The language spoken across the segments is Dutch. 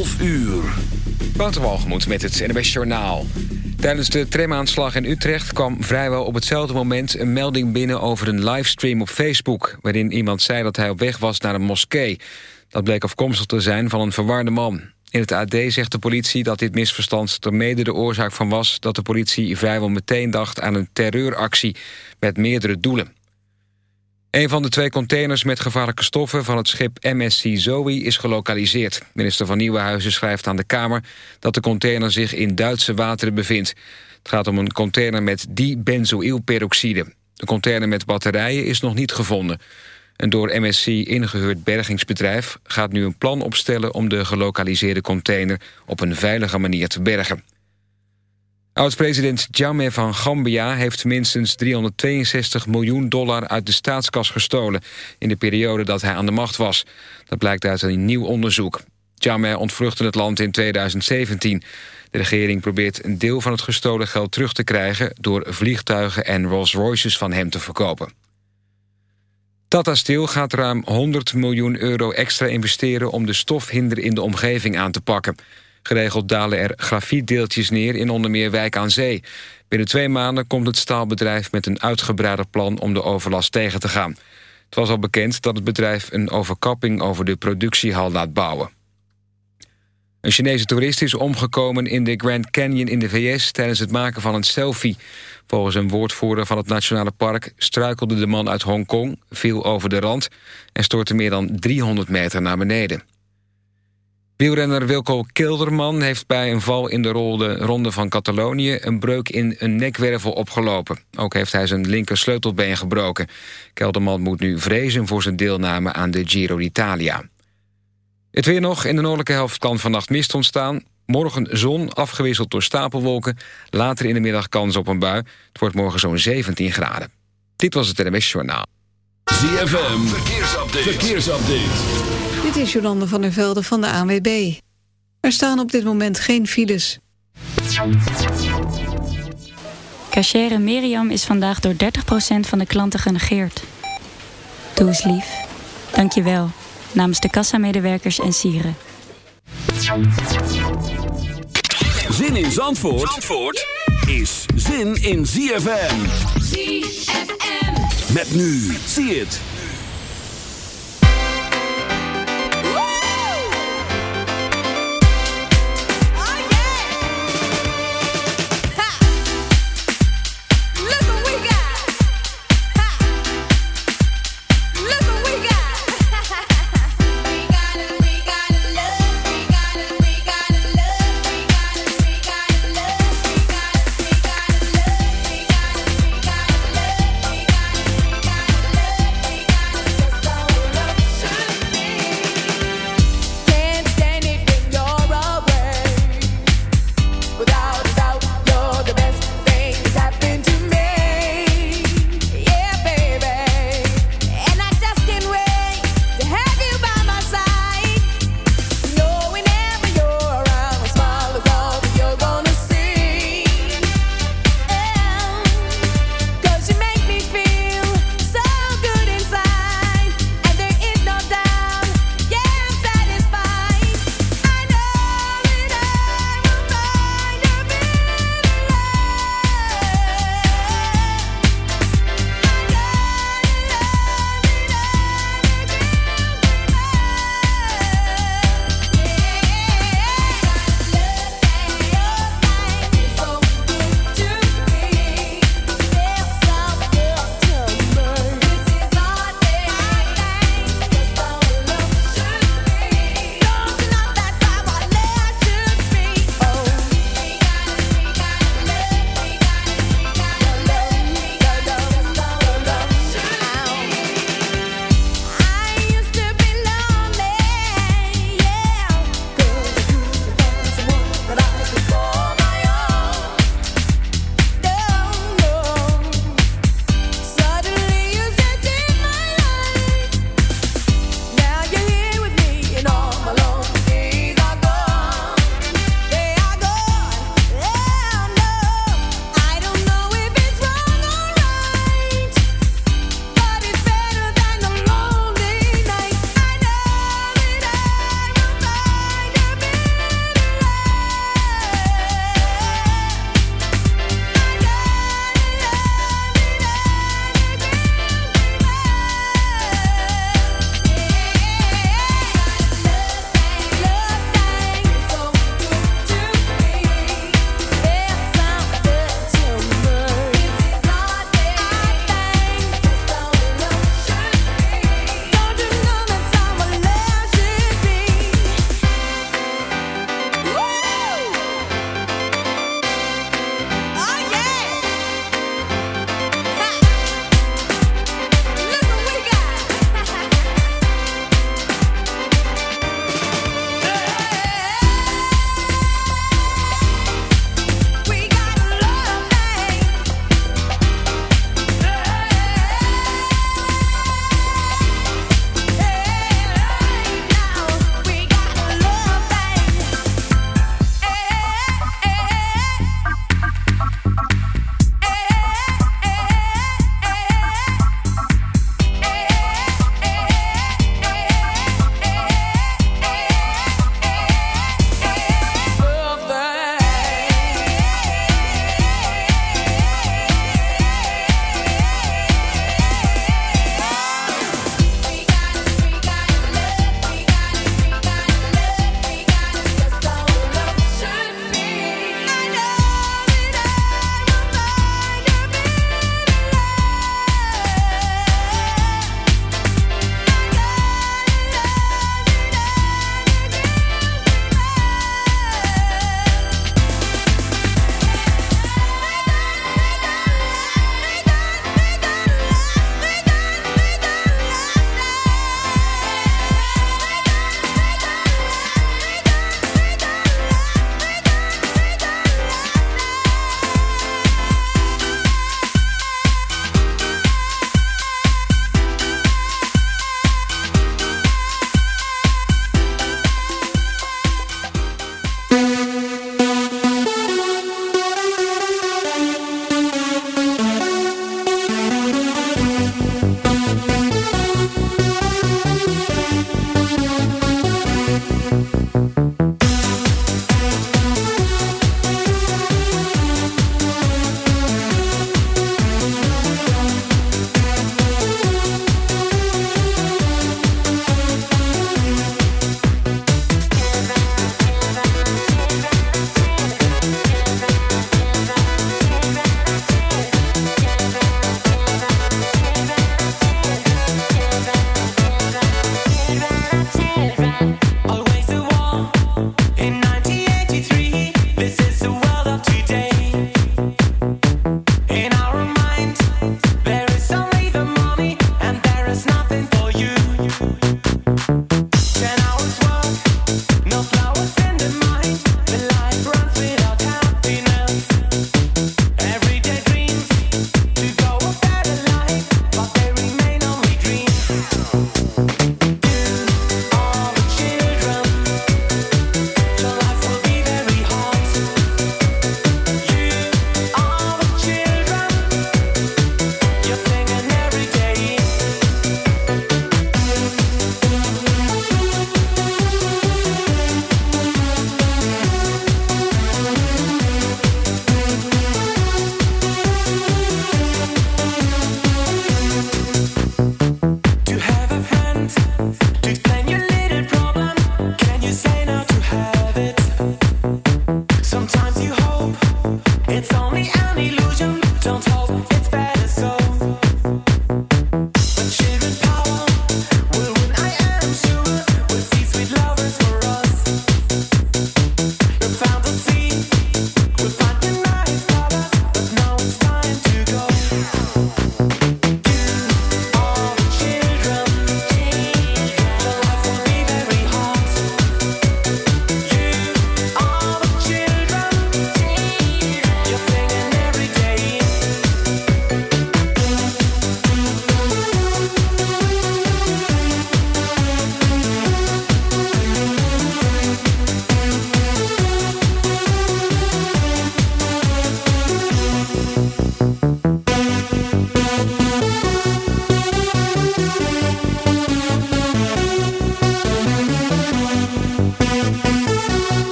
12 uur. Walgemoed met het NWS Journaal. Tijdens de tramaanslag in Utrecht kwam vrijwel op hetzelfde moment... een melding binnen over een livestream op Facebook... waarin iemand zei dat hij op weg was naar een moskee. Dat bleek afkomstig te zijn van een verwarde man. In het AD zegt de politie dat dit misverstand er mede de oorzaak van was... dat de politie vrijwel meteen dacht aan een terreuractie met meerdere doelen. Een van de twee containers met gevaarlijke stoffen van het schip MSC Zoe is gelokaliseerd. Minister van Nieuwenhuizen schrijft aan de Kamer dat de container zich in Duitse wateren bevindt. Het gaat om een container met dibenzoïlperoxide. De container met batterijen is nog niet gevonden. Een door MSC ingehuurd bergingsbedrijf gaat nu een plan opstellen... om de gelokaliseerde container op een veilige manier te bergen. Oud-president Jammeh van Gambia heeft minstens 362 miljoen dollar uit de staatskas gestolen in de periode dat hij aan de macht was. Dat blijkt uit een nieuw onderzoek. Jammeh ontvluchtte het land in 2017. De regering probeert een deel van het gestolen geld terug te krijgen door vliegtuigen en Rolls-Royces van hem te verkopen. Tata Steel gaat ruim 100 miljoen euro extra investeren om de stofhinder in de omgeving aan te pakken. Geregeld dalen er grafietdeeltjes neer in onder meer Wijk aan Zee. Binnen twee maanden komt het staalbedrijf met een uitgebreider plan om de overlast tegen te gaan. Het was al bekend dat het bedrijf een overkapping over de productiehal laat bouwen. Een Chinese toerist is omgekomen in de Grand Canyon in de VS... tijdens het maken van een selfie. Volgens een woordvoerder van het Nationale Park... struikelde de man uit Hongkong, viel over de rand... en stortte meer dan 300 meter naar beneden. Wielrenner Wilco Kilderman heeft bij een val in de ronde van Catalonië... een breuk in een nekwervel opgelopen. Ook heeft hij zijn linker sleutelbeen gebroken. Kelderman moet nu vrezen voor zijn deelname aan de Giro d'Italia. Het weer nog. In de noordelijke helft kan vannacht mist ontstaan. Morgen zon, afgewisseld door stapelwolken. Later in de middag kans op een bui. Het wordt morgen zo'n 17 graden. Dit was het NMS Journaal. ZFM, verkeersupdate. verkeersupdate. Is Jolande van der Velde van de ANWB. Er staan op dit moment geen files. Cachere Miriam is vandaag door 30% van de klanten genegeerd. Doe eens lief. Dank je wel. Namens de kassamedewerkers en sieren. Zin in Zandvoort, Zandvoort is zin in ZFM. ZFM. Met nu. Zie het.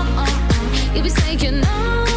oh, oh. You be saying no.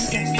Podcast.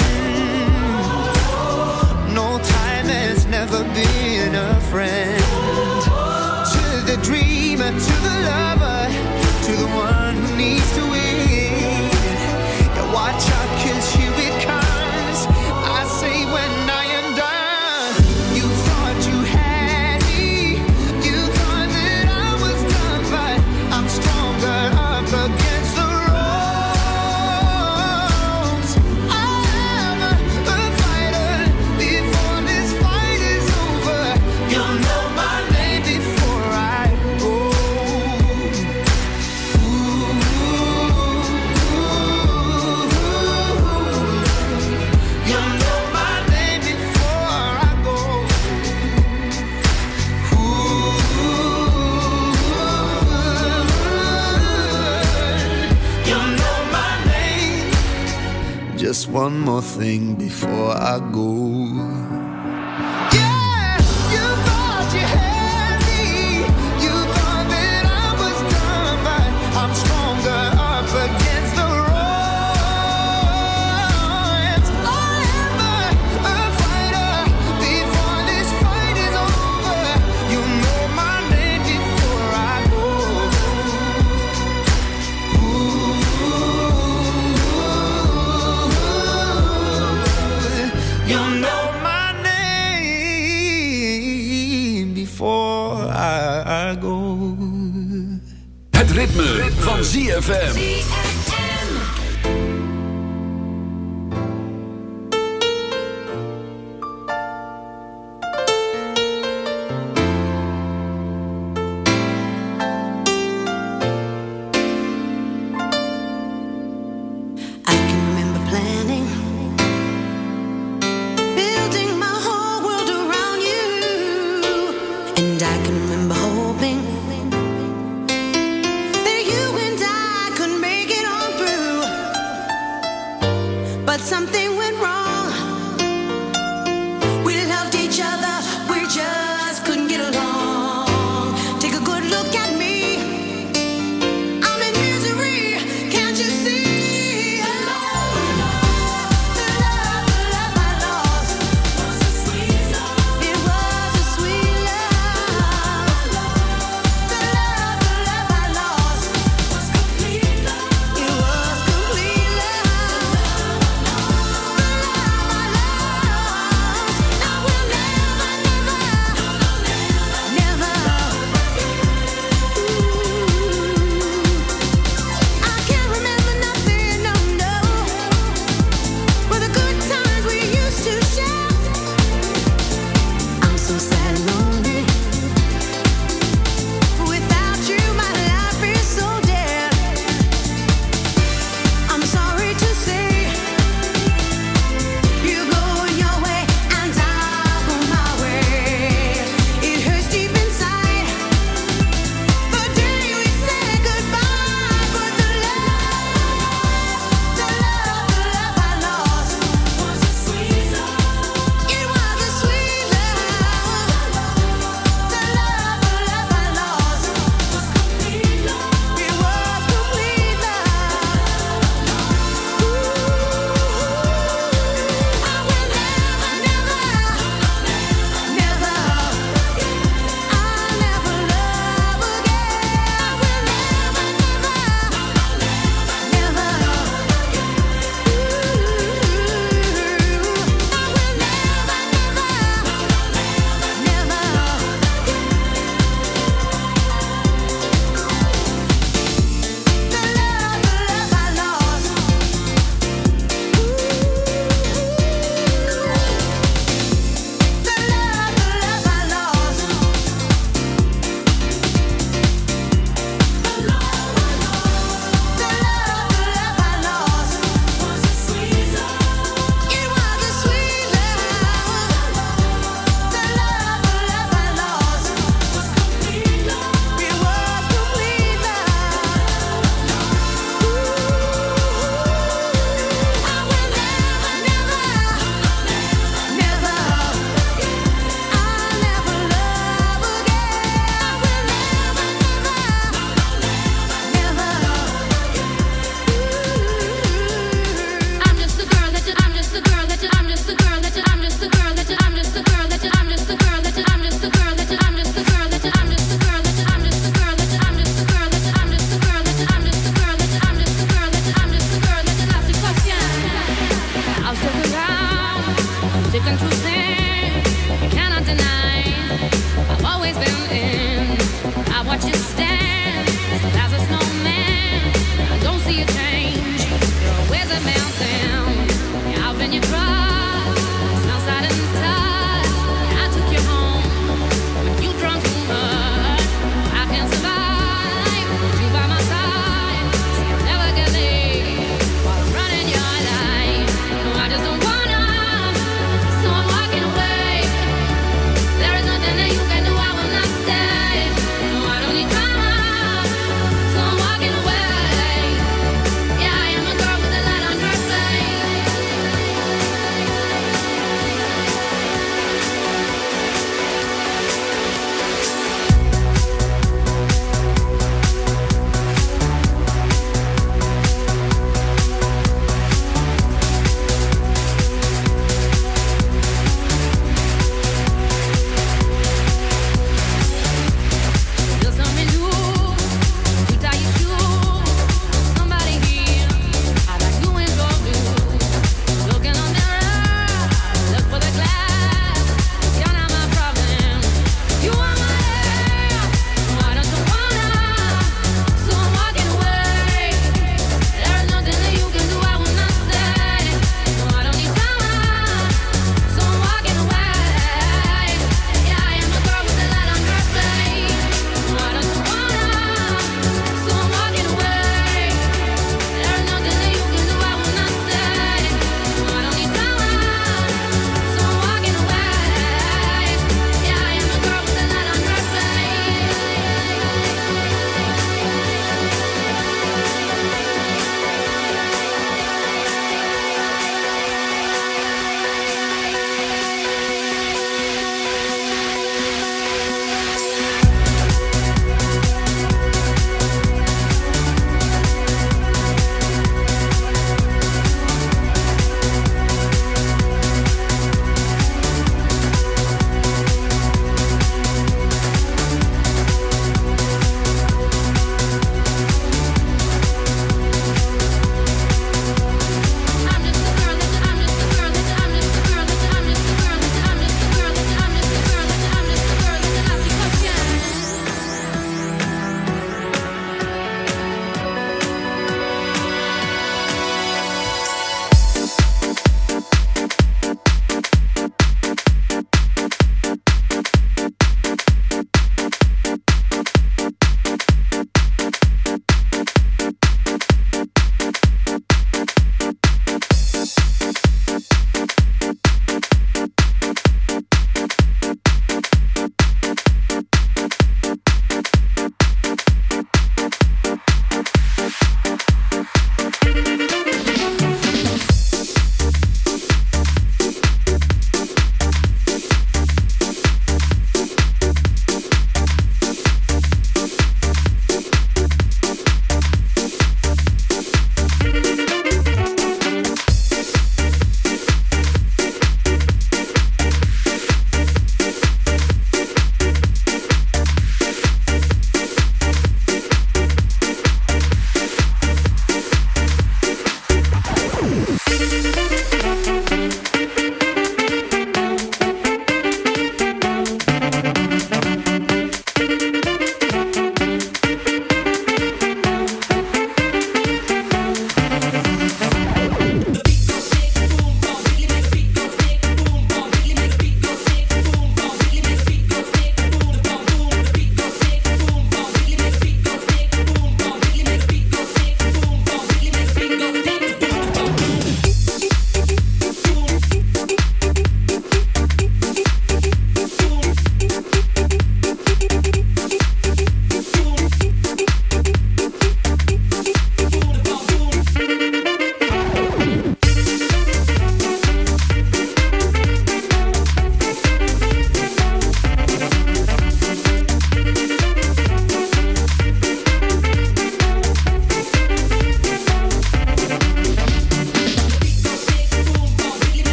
friend. Thing before I go.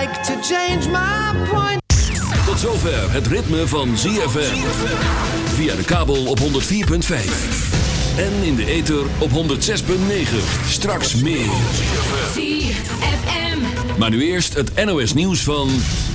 Like to change my point. Tot zover het ritme van ZFM. Via de kabel op 104.5. En in de ether op 106.9. Straks meer. ZFM. Maar nu eerst het NOS nieuws van 12.